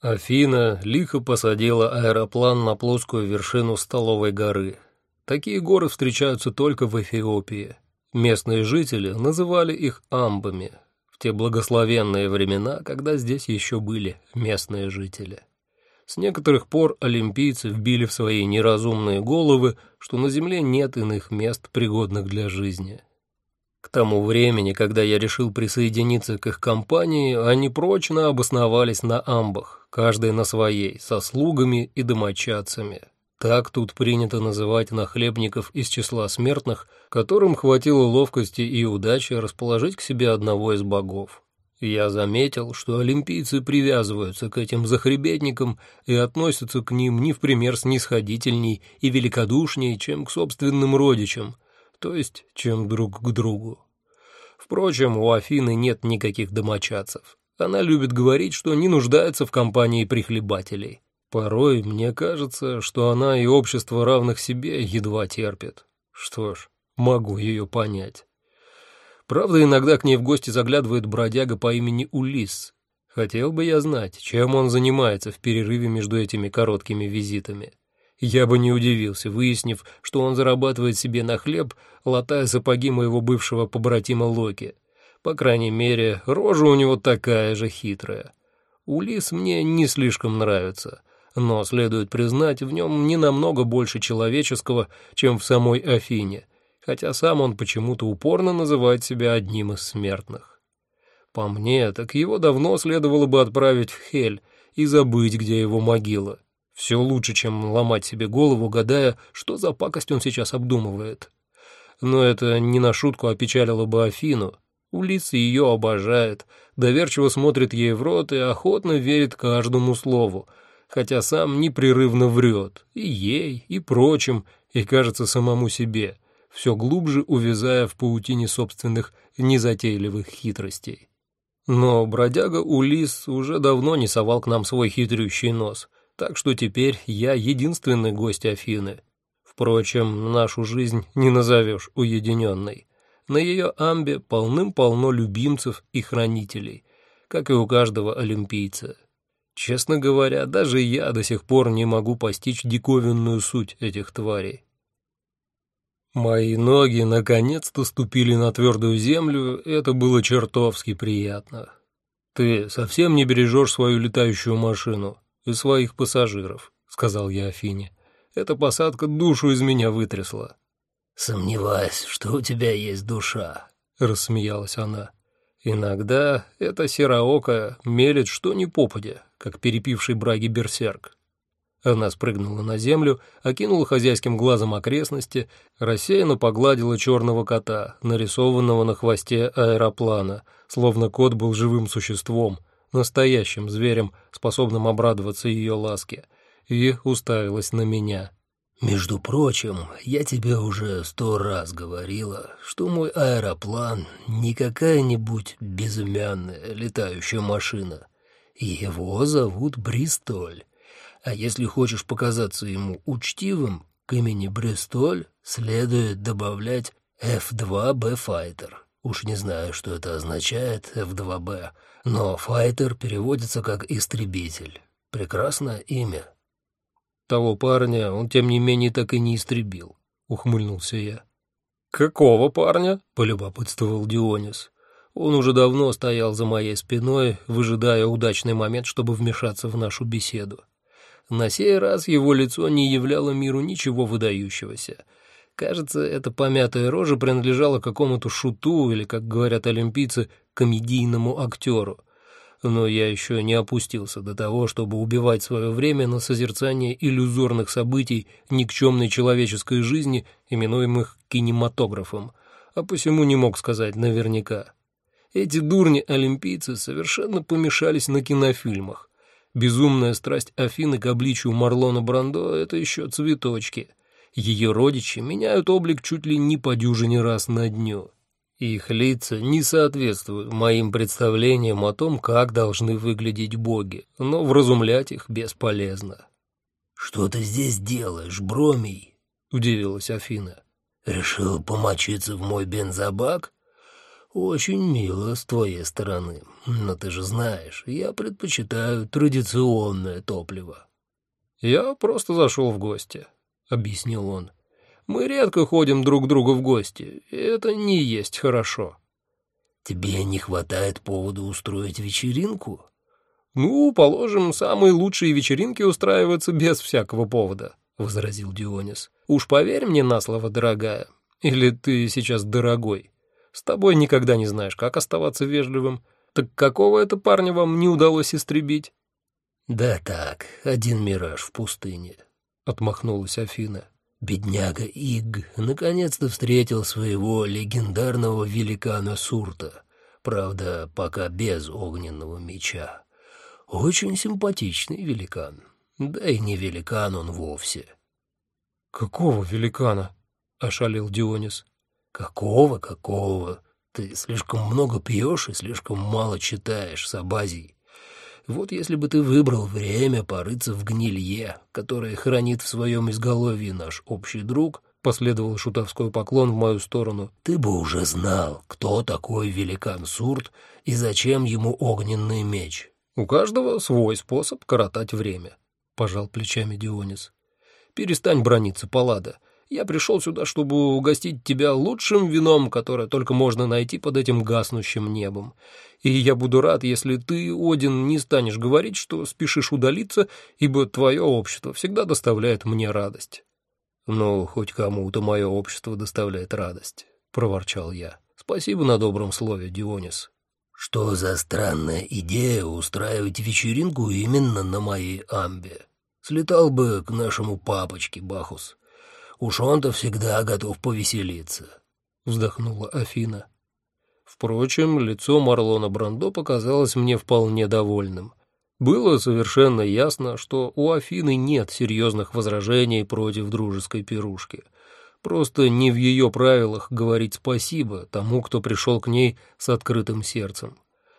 Афина лихо посадила аэроплан на плоскую вершину столовой горы. Такие горы встречаются только в Эфиопии. Местные жители называли их амбами, в те благословенные времена, когда здесь еще были местные жители. С некоторых пор олимпийцы вбили в свои неразумные головы, что на Земле нет иных мест, пригодных для жизни. К тому времени, когда я решил присоединиться к их компании, они прочно обосновались на амбах, каждый на своей, со слугами и домочадцами. Так тут принято называть нахлебников из числа смертных, которым хватило ловкости и удачи расположить к себе одного из богов. Я заметил, что олимпийцы привязываются к этим захребетникам и относятся к ним не в пример снисходительней и великодушней, чем к собственным родичам, то есть чем друг к другу. Впрочем, у Афины нет никаких домочадцев. Она любит говорить, что не нуждается в компании прихлебателей. Порой мне кажется, что она и общество равных себе едва терпит. Что ж, могу ее понять. Правда, иногда к ней в гости заглядывает бродяга по имени Улис. Хотел бы я знать, чем он занимается в перерыве между этими короткими визитами. Я бы не удивился, выяснив, что он зарабатывает себе на хлеб, латая сапоги моего бывшего побратима Локи. По крайней мере, рожа у него такая же хитрая. Улис мне не слишком нравится, но, следует признать, в нем не намного больше человеческого, чем в самой Афине, хотя сам он почему-то упорно называет себя одним из смертных. По мне, так его давно следовало бы отправить в Хель и забыть, где его могила. Все лучше, чем ломать себе голову, гадая, что за пакость он сейчас обдумывает. Но это не на шутку опечалило бы Афину. Улица ее обожает, доверчиво смотрит ей в рот и охотно верит каждому слову, хотя сам непрерывно врет и ей, и прочим, и, кажется, самому себе, все глубже увязая в паутине собственных незатейливых хитростей. Но бродяга Улис уже давно не совал к нам свой хитрющий нос — так что теперь я единственный гость Афины. Впрочем, нашу жизнь не назовешь уединенной. На ее амбе полным-полно любимцев и хранителей, как и у каждого олимпийца. Честно говоря, даже я до сих пор не могу постичь диковинную суть этих тварей. Мои ноги наконец-то ступили на твердую землю, это было чертовски приятно. Ты совсем не бережешь свою летающую машину, и своих пассажиров», — сказал я Афине. «Эта посадка душу из меня вытрясла». «Сомневаюсь, что у тебя есть душа», — рассмеялась она. «Иногда эта сероокая мелет что ни попадя, как перепивший браги берсерк». Она спрыгнула на землю, окинула хозяйским глазом окрестности, рассеянно погладила черного кота, нарисованного на хвосте аэроплана, словно кот был живым существом, настоящим зверем, способным обрадоваться ее ласке, и уставилась на меня. «Между прочим, я тебе уже сто раз говорила, что мой аэроплан не какая-нибудь безымянная летающая машина. Его зовут Бристоль. А если хочешь показаться ему учтивым, к имени Бристоль следует добавлять F2B Fighter. Уж не знаю, что это означает, F2B, но «файтер» переводится как «истребитель». Прекрасное имя. Того парня он, тем не менее, так и не истребил, — ухмыльнулся я. «Какого парня?» — полюбопытствовал Дионис. Он уже давно стоял за моей спиной, выжидая удачный момент, чтобы вмешаться в нашу беседу. На сей раз его лицо не являло миру ничего выдающегося — Кажется, эта помятая рожа принадлежала какому-то шуту или, как говорят олимпийцы, комедийному актеру. Но я еще не опустился до того, чтобы убивать свое время на созерцание иллюзорных событий никчемной человеческой жизни, именуемых кинематографом, а посему не мог сказать наверняка. Эти дурни-олимпийцы совершенно помешались на кинофильмах. Безумная страсть Афины к обличию Марлона Брандо — это еще цветочки — ее родичи меняют облик чуть ли не по дюжине раз на дню. Их лица не соответствуют моим представлениям о том, как должны выглядеть боги, но вразумлять их бесполезно. «Что ты здесь делаешь, Бромий?» — удивилась Афина. «Решил помочиться в мой бензобак? Очень мило с твоей стороны, но ты же знаешь, я предпочитаю традиционное топливо». «Я просто зашел в гости», — объяснил он. «Мы редко ходим друг к другу в гости, и это не есть хорошо». «Тебе не хватает повода устроить вечеринку?» «Ну, положим, самые лучшие вечеринки устраиваются без всякого повода», — возразил Дионис. «Уж поверь мне на слово, дорогая. Или ты сейчас дорогой. С тобой никогда не знаешь, как оставаться вежливым. Так какого это парня вам не удалось истребить?» «Да так, один мираж в пустыне», — отмахнулась Афина. «Бедняга Иг наконец-то встретил своего легендарного великана Сурта, правда, пока без огненного меча. Очень симпатичный великан, да и не великан он вовсе». «Какого великана?» — ошалел Дионис. «Какого, какого? Ты слишком много пьешь и слишком мало читаешь, Сабазий. Вот если бы ты выбрал время порыться в гнилье, которое хранит в своем изголовье наш общий друг, последовал шутовской поклон в мою сторону, ты бы уже знал, кто такой великан Сурт и зачем ему огненный меч. У каждого свой способ коротать время, пожал плечами Дионис. Перестань брониться, Паллада. Я пришел сюда, чтобы угостить тебя лучшим вином, которое только можно найти под этим гаснущим небом. И я буду рад, если ты, Один, не станешь говорить, что спешишь удалиться, ибо твое общество всегда доставляет мне радость». «Ну, хоть кому-то мое общество доставляет радость», — проворчал я. «Спасибо на добром слове, Дионис». «Что за странная идея устраивать вечеринку именно на моей амбе? Слетал бы к нашему папочке, Бахус». Уж он-то всегда готов повеселиться», — вздохнула Афина. Впрочем, лицо Марлона Брандо показалось мне вполне довольным. Было совершенно ясно, что у Афины нет серьезных возражений против дружеской пирушки. Просто не в ее правилах говорить спасибо тому, кто пришел к ней с открытым сердцем.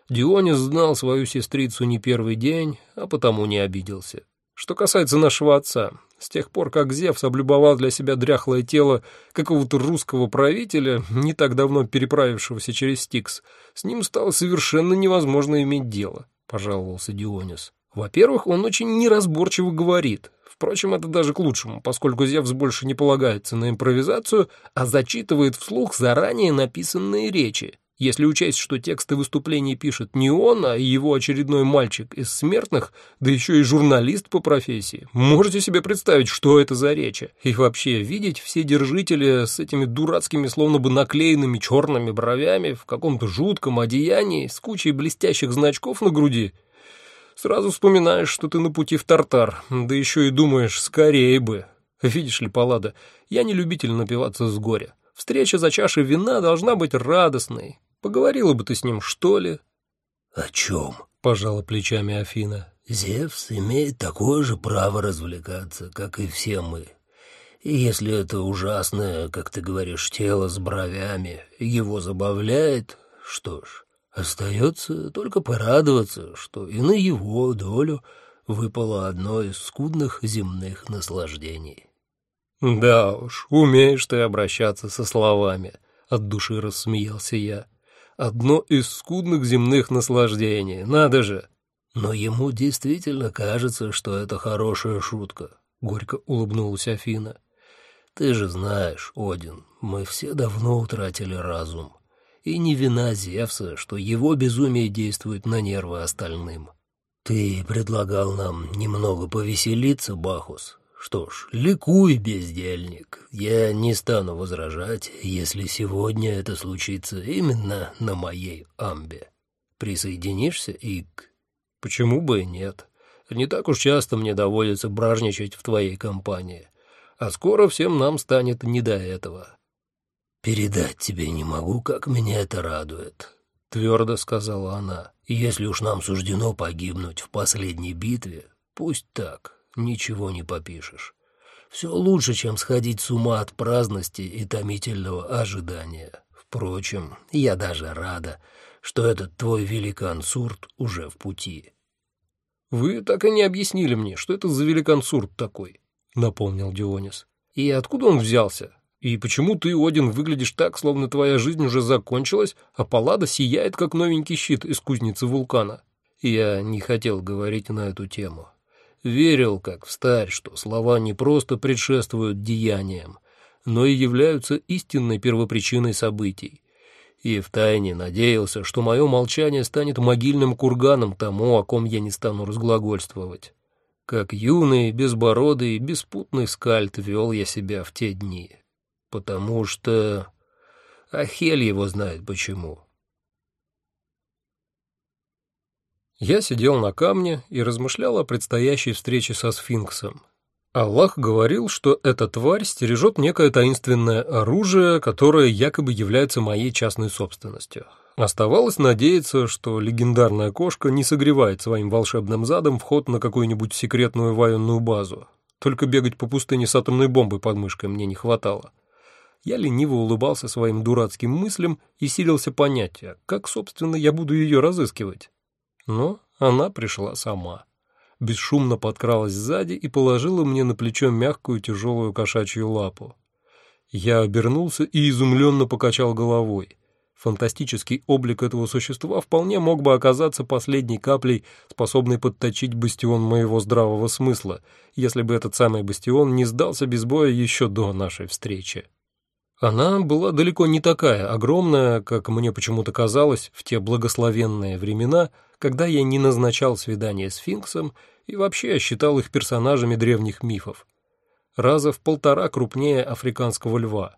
Дионис знал свою сестрицу не первый день, а потому не обиделся. Что касается нашего отца, с тех пор, как Зевс облюбовал для себя дряхлое тело какого-то русского правителя, не так давно переправившегося через Стикс, с ним стало совершенно невозможно иметь дело, — пожаловался Дионис. Во-первых, он очень неразборчиво говорит. Впрочем, это даже к лучшему, поскольку Зевс больше не полагается на импровизацию, а зачитывает вслух заранее написанные речи. Если учесть, что тексты выступлений пишет не он, а его очередной мальчик из смертных, да еще и журналист по профессии, можете себе представить, что это за речи? И вообще, видеть все держители с этими дурацкими, словно бы наклеенными черными бровями в каком-то жутком одеянии с кучей блестящих значков на груди, сразу вспоминаешь, что ты на пути в Тартар, да еще и думаешь, скорее бы. Видишь ли, Паллада, я не любитель напиваться с горя. Встреча за чашей вина должна быть радостной, Поговорила бы ты с ним, что ли?» «О чем?» — пожала плечами Афина. «Зевс имеет такое же право развлекаться, как и все мы. И если это ужасное, как ты говоришь, тело с бровями его забавляет, что ж, остается только порадоваться, что и на его долю выпало одно из скудных земных наслаждений». «Да уж, умеешь ты обращаться со словами», — от души рассмеялся я одно из скудных земных наслаждений, надо же!» «Но ему действительно кажется, что это хорошая шутка», — горько улыбнулась Афина. «Ты же знаешь, Один, мы все давно утратили разум. И не вина Зевса, что его безумие действует на нервы остальным. Ты предлагал нам немного повеселиться, Бахус, что ж, ликуй, бездельник. Я не стану возражать, если сегодня это случится именно на моей амбе. Присоединишься, Ик? Почему бы и нет? Не так уж часто мне доводится бражничать в твоей компании. А скоро всем нам станет не до этого. Передать тебе не могу, как меня это радует, — твердо сказала она. Если уж нам суждено погибнуть в последней битве, пусть так ничего не попишешь. Все лучше, чем сходить с ума от праздности и томительного ожидания. Впрочем, я даже рада, что этот твой великан Сурт уже в пути. «Вы так и не объяснили мне, что это за великан Сурт такой», — напомнил Дионис. «И откуда он взялся? И почему ты, Один, выглядишь так, словно твоя жизнь уже закончилась, а Паллада сияет, как новенький щит из кузницы вулкана? Я не хотел говорить на эту тему. Верил, как встарь, что слова не просто предшествуют деяниям, но и являются истинной первопричиной событий. И втайне надеялся, что мое молчание станет могильным курганом тому, о ком я не стану разглагольствовать. Как юный, безбородый, беспутный скальд вел я себя в те дни потому что... А Хель его знает почему. Я сидел на камне и размышлял о предстоящей встрече со сфинксом. Аллах говорил, что эта тварь стережет некое таинственное оружие, которое якобы является моей частной собственностью. Оставалось надеяться, что легендарная кошка не согревает своим волшебным задом вход на какую-нибудь секретную военную базу. Только бегать по пустыне с атомной бомбой под мышкой мне не хватало. Я лениво улыбался своим дурацким мыслям и силился понять, как, собственно, я буду ее разыскивать. Но она пришла сама. Бесшумно подкралась сзади и положила мне на плечо мягкую тяжелую кошачью лапу. Я обернулся и изумленно покачал головой. Фантастический облик этого существа вполне мог бы оказаться последней каплей, способной подточить бастион моего здравого смысла, если бы этот самый бастион не сдался без боя еще до нашей встречи. Она была далеко не такая огромная, как мне почему-то казалось в те благословенные времена, когда я не назначал свидание с Финксом и вообще считал их персонажами древних мифов. Раза в полтора крупнее африканского льва.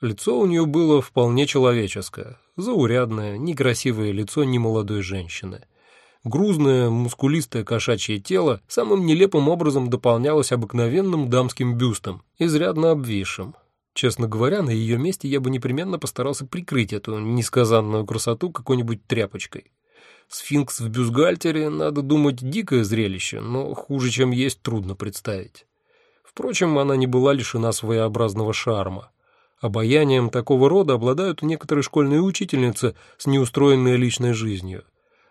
Лицо у нее было вполне человеческое, заурядное, некрасивое лицо немолодой женщины. Грузное, мускулистое кошачье тело самым нелепым образом дополнялось обыкновенным дамским бюстом, изрядно обвисшим, Честно говоря, на ее месте я бы непременно постарался прикрыть эту несказанную красоту какой-нибудь тряпочкой. Сфинкс в бюстгальтере, надо думать, дикое зрелище, но хуже, чем есть, трудно представить. Впрочем, она не была лишена своеобразного шарма. Обаянием такого рода обладают некоторые школьные учительницы с неустроенной личной жизнью.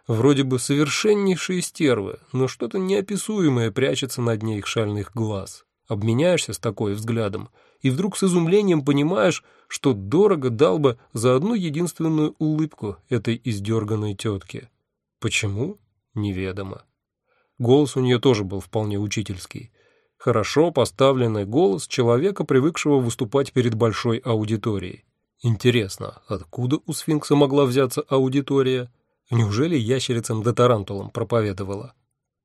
Вроде бы совершеннейшие стервы, но что-то неописуемое прячется на дне их шальных глаз. Обменяешься с такой взглядом — и вдруг с изумлением понимаешь, что дорого дал бы за одну единственную улыбку этой издерганной тетки. Почему? Неведомо. Голос у нее тоже был вполне учительский. Хорошо поставленный голос человека, привыкшего выступать перед большой аудиторией. Интересно, откуда у сфинкса могла взяться аудитория? Неужели ящерицам да тарантулам проповедовала?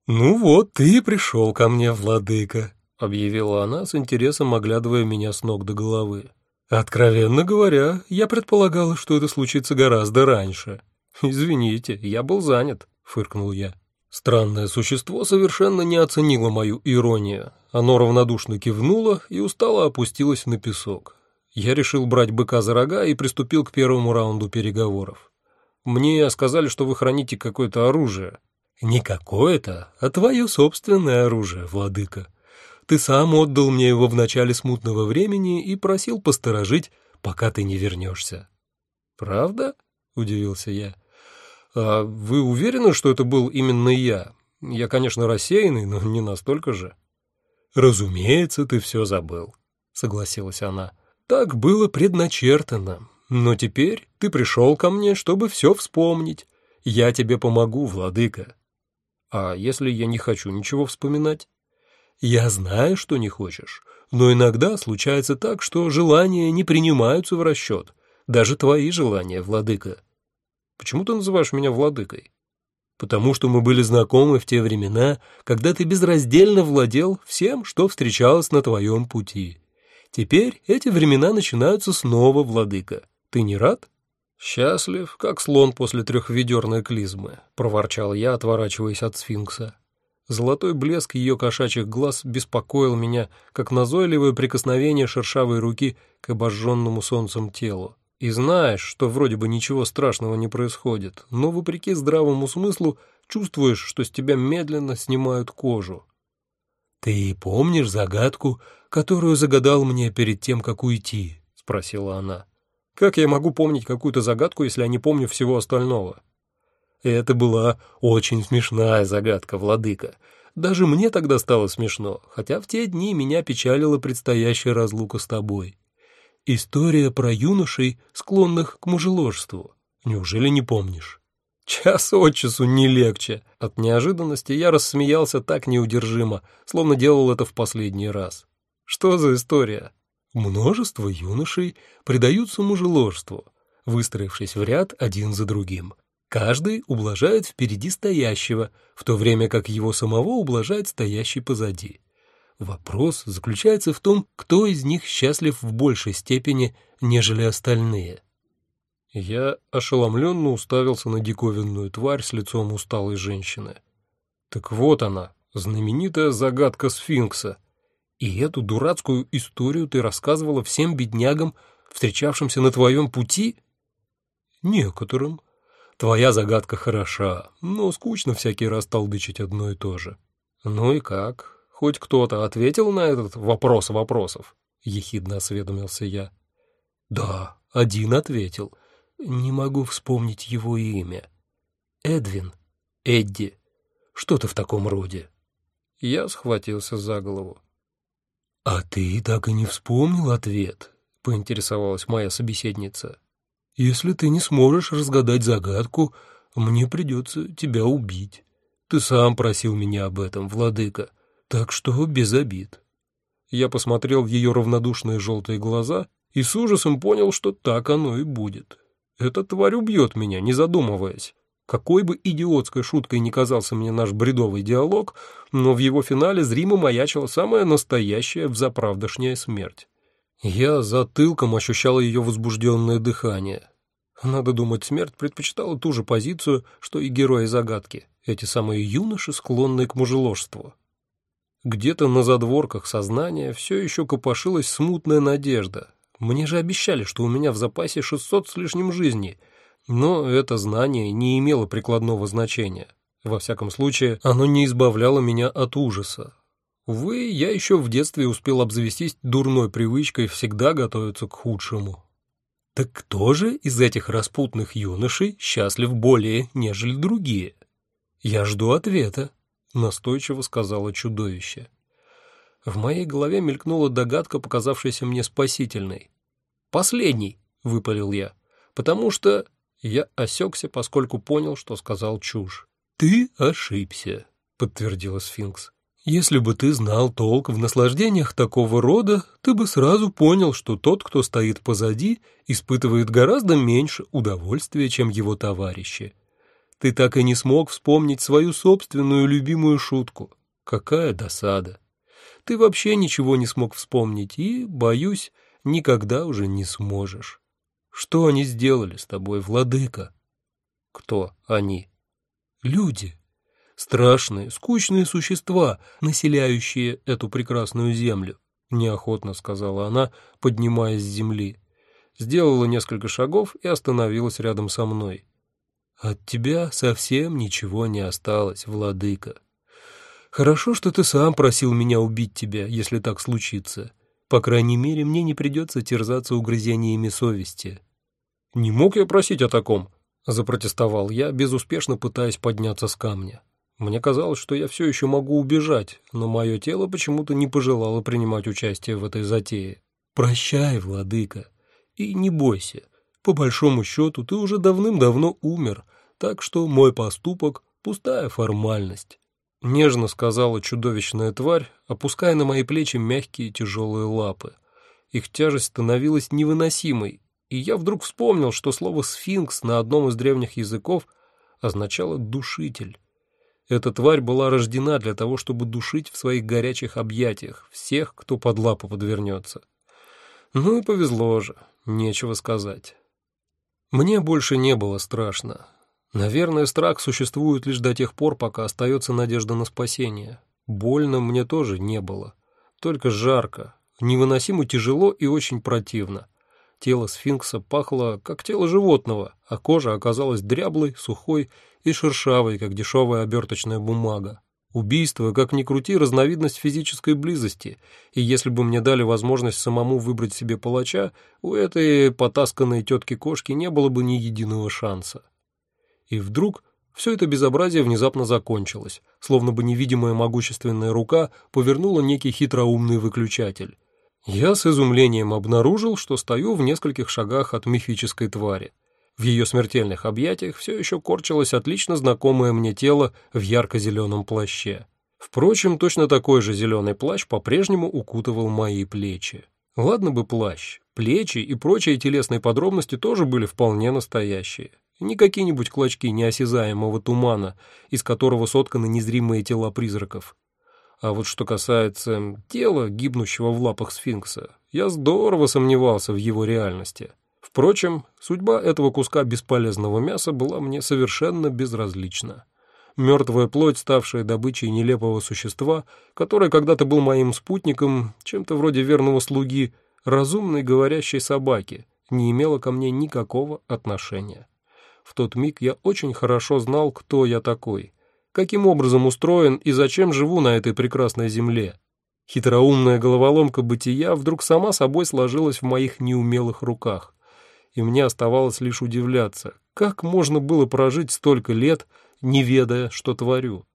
«Ну вот, ты пришел ко мне, владыка», — объявила она с интересом, оглядывая меня с ног до головы. «Откровенно говоря, я предполагала, что это случится гораздо раньше». «Извините, я был занят», — фыркнул я. Странное существо совершенно не оценило мою иронию. Оно равнодушно кивнуло и устало опустилось на песок. Я решил брать быка за рога и приступил к первому раунду переговоров. Мне сказали, что вы храните какое-то оружие. Не какое-то, а твое собственное оружие, владыка. Ты сам отдал мне его в начале смутного времени и просил посторожить, пока ты не вернешься». «Правда?» — удивился я. «А вы уверены, что это был именно я? Я, конечно, рассеянный, но не настолько же». «Разумеется, ты все забыл», — согласилась она. «Так было предначертано. Но теперь ты пришел ко мне, чтобы все вспомнить. Я тебе помогу, владыка». «А если я не хочу ничего вспоминать?» Я знаю, что не хочешь, но иногда случается так, что желания не принимаются в расчет, даже твои желания, владыка. Почему ты называешь меня владыкой? Потому что мы были знакомы в те времена, когда ты безраздельно владел всем, что встречалось на твоем пути. Теперь эти времена начинаются снова, владыка. Ты не рад? Счастлив, как слон после трехведерной клизмы, проворчал я, отворачиваясь от сфинкса. Золотой блеск ее кошачьих глаз беспокоил меня, как назойливое прикосновение шершавой руки к обожженному солнцем телу. И знаешь, что вроде бы ничего страшного не происходит, но, вопреки здравому смыслу, чувствуешь, что с тебя медленно снимают кожу. «Ты помнишь загадку, которую загадал мне перед тем, как уйти?» — спросила она. «Как я могу помнить какую-то загадку, если я не помню всего остального?» Это была очень смешная загадка, владыка. Даже мне тогда стало смешно, хотя в те дни меня печалила предстоящая разлука с тобой. История про юношей, склонных к мужеложству. Неужели не помнишь? Час от часу не легче. От неожиданности я рассмеялся так неудержимо, словно делал это в последний раз. Что за история? Множество юношей предаются мужеложству, выстроившись в ряд один за другим. Каждый ублажает впереди стоящего, в то время как его самого ублажает стоящий позади. Вопрос заключается в том, кто из них счастлив в большей степени, нежели остальные. Я ошеломленно уставился на диковинную тварь с лицом усталой женщины. Так вот она, знаменитая загадка сфинкса. И эту дурацкую историю ты рассказывала всем беднягам, встречавшимся на твоем пути? Некоторым. Твоя загадка хороша, но скучно всякий раз толдычить одно и то же. Ну и как? Хоть кто-то ответил на этот вопрос вопросов? Ехидно осведомился я. Да, один ответил — не могу вспомнить его имя. Эдвин? Эдди? Что-то в таком роде. Я схватился за голову. «А ты так и не вспомнил ответ?» — поинтересовалась моя собеседница. «Если ты не сможешь разгадать загадку, мне придется тебя убить. Ты сам просил меня об этом, владыка, так что без обид». Я посмотрел в ее равнодушные желтые глаза и с ужасом понял, что так оно и будет. Эта тварь убьет меня, не задумываясь. Какой бы идиотской шуткой ни казался мне наш бредовый диалог, но в его финале зримо маячила самая настоящая взаправдошняя смерть. Я затылком ощущал ее возбужденное дыхание. Надо думать, смерть предпочитала ту же позицию, что и герои загадки, эти самые юноши, склонные к мужеложству. Где-то на задворках сознания все еще копошилась смутная надежда, мне же обещали, что у меня в запасе 600 с лишним жизней, но это знание не имело прикладного значения. Во всяком случае, оно не избавляло меня от ужаса. Увы, я еще в детстве успел обзавестись дурной привычкой всегда готовиться к худшему. Так кто же из этих распутных юношей счастлив более, нежели другие? Я жду ответа, настойчиво сказала чудовище. В моей голове мелькнула догадка, показавшаяся мне спасительной. «Последний», — выпалил я, — «потому что...» Я осекся, поскольку понял, что сказал чушь. «Ты ошибся», — подтвердила сфинкс. «Если бы ты знал толк в наслаждениях такого рода, ты бы сразу понял, что тот, кто стоит позади, испытывает гораздо меньше удовольствия, чем его товарищи. Ты так и не смог вспомнить свою собственную любимую шутку. Какая досада!» ты вообще ничего не смог вспомнить и, боюсь, никогда уже не сможешь. Что они сделали с тобой, владыка? Кто они? Люди. Страшные, скучные существа, населяющие эту прекрасную землю, неохотно сказала она, поднимаясь с земли. Сделала несколько шагов и остановилась рядом со мной. От тебя совсем ничего не осталось, владыка. Хорошо, что ты сам просил меня убить тебя, если так случится. По крайней мере, мне не придется терзаться угрызениями совести. Не мог я просить о таком, запротестовал я, безуспешно пытаясь подняться с камня. Мне казалось, что я все еще могу убежать, но мое тело почему-то не пожелало принимать участие в этой затее. Прощай, владыка, и не бойся. По большому счету, ты уже давным-давно умер, так что мой поступок — пустая формальность. Нежно сказала чудовищная тварь, опуская на мои плечи мягкие тяжелые лапы. Их тяжесть становилась невыносимой, и я вдруг вспомнил, что слово «сфинкс» на одном из древних языков означало «душитель». Эта тварь была рождена для того, чтобы душить в своих горячих объятиях всех, кто под лапу подвернется. Ну и повезло же, нечего сказать. Мне больше не было страшно. Наверное, страх существует лишь до тех пор, пока остается надежда на спасение. Больно мне тоже не было. Только жарко, невыносимо тяжело и очень противно. Тело сфинкса пахло, как тело животного, а кожа оказалась дряблой, сухой и шершавой, как дешевая оберточная бумага. Убийство, как ни крути, разновидность физической близости, и если бы мне дали возможность самому выбрать себе палача, у этой потасканной тетки-кошки не было бы ни единого шанса. И вдруг все это безобразие внезапно закончилось, словно бы невидимая могущественная рука повернула некий хитроумный выключатель. Я с изумлением обнаружил, что стою в нескольких шагах от мифической твари. В ее смертельных объятиях все еще корчилось отлично знакомое мне тело в ярко-зеленом плаще. Впрочем, точно такой же зеленый плащ по-прежнему укутывал мои плечи. Ладно бы плащ, плечи и прочие телесные подробности тоже были вполне настоящие. Не какие-нибудь клочки неосязаемого тумана, из которого сотканы незримые тела призраков. А вот что касается тела, гибнущего в лапах сфинкса, я здорово сомневался в его реальности. Впрочем, судьба этого куска бесполезного мяса была мне совершенно безразлична. Мертвая плоть, ставшая добычей нелепого существа, которое когда-то был моим спутником, чем-то вроде верного слуги, разумной говорящей собаки, не имела ко мне никакого отношения. В тот миг я очень хорошо знал, кто я такой, каким образом устроен и зачем живу на этой прекрасной земле. Хитроумная головоломка бытия вдруг сама собой сложилась в моих неумелых руках, и мне оставалось лишь удивляться, как можно было прожить столько лет, не ведая, что творю.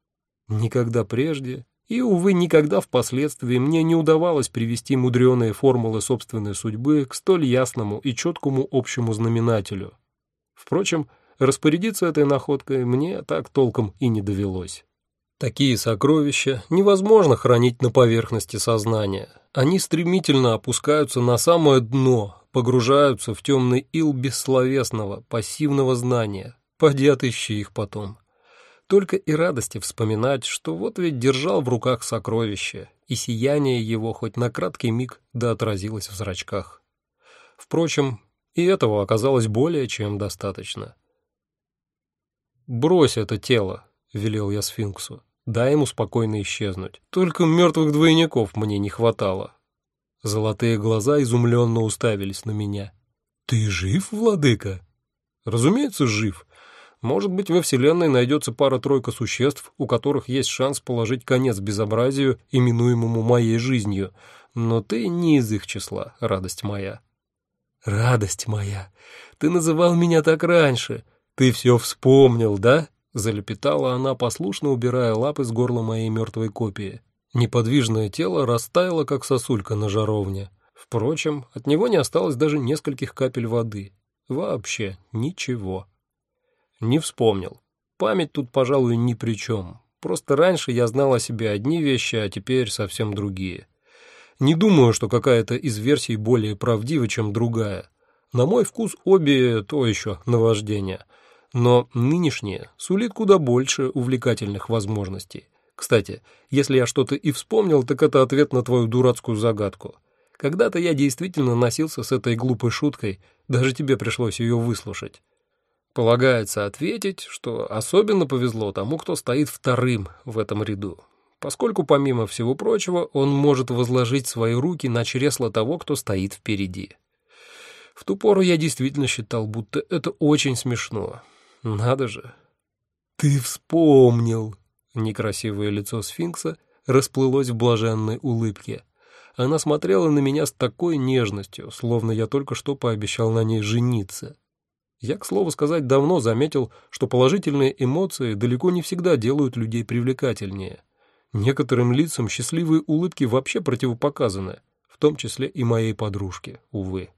Никогда прежде и, увы, никогда впоследствии мне не удавалось привести мудреные формулы собственной судьбы к столь ясному и четкому общему знаменателю. Впрочем, Распорядиться этой находкой мне так толком и не довелось. Такие сокровища невозможно хранить на поверхности сознания. Они стремительно опускаются на самое дно, погружаются в темный ил бессловесного, пассивного знания. Поди отыщи их потом. Только и радости вспоминать, что вот ведь держал в руках сокровище, и сияние его хоть на краткий миг да отразилось в зрачках. Впрочем, и этого оказалось более чем достаточно. «Брось это тело», — велел я сфинксу. «Дай ему спокойно исчезнуть. Только мертвых двойников мне не хватало». Золотые глаза изумленно уставились на меня. «Ты жив, владыка?» «Разумеется, жив. Может быть, во Вселенной найдется пара-тройка существ, у которых есть шанс положить конец безобразию, именуемому моей жизнью, но ты не из их числа, радость моя». «Радость моя! Ты называл меня так раньше!» «Ты все вспомнил, да?» — залепетала она, послушно убирая лапы с горла моей мертвой копии. Неподвижное тело растаяло, как сосулька на жаровне. Впрочем, от него не осталось даже нескольких капель воды. Вообще ничего. Не вспомнил. Память тут, пожалуй, ни при чем. Просто раньше я знал о себе одни вещи, а теперь совсем другие. Не думаю, что какая-то из версий более правдива, чем другая. На мой вкус обе то еще наваждение — но нынешнее сулит куда больше увлекательных возможностей. Кстати, если я что-то и вспомнил, так это ответ на твою дурацкую загадку. Когда-то я действительно носился с этой глупой шуткой, даже тебе пришлось ее выслушать. Полагается ответить, что особенно повезло тому, кто стоит вторым в этом ряду, поскольку, помимо всего прочего, он может возложить свои руки на чресло того, кто стоит впереди. В ту пору я действительно считал, будто это очень смешно, надо же. Ты вспомнил. Некрасивое лицо сфинкса расплылось в блаженной улыбке. Она смотрела на меня с такой нежностью, словно я только что пообещал на ней жениться. Я, к слову сказать, давно заметил, что положительные эмоции далеко не всегда делают людей привлекательнее. Некоторым лицам счастливые улыбки вообще противопоказаны, в том числе и моей подружке, увы.